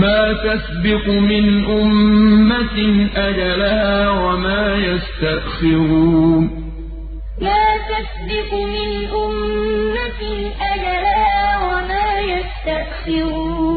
مَا تَسْبِقُ مِنْ أُمَّةٍ أَجَلَهَا وَمَا يَسْتَأْخِرُونَ. مَا تَسْبِقُ مِنْ أُمَّةٍ أَجَلَهَا وَمَا يَسْتَأْخِرُونَ.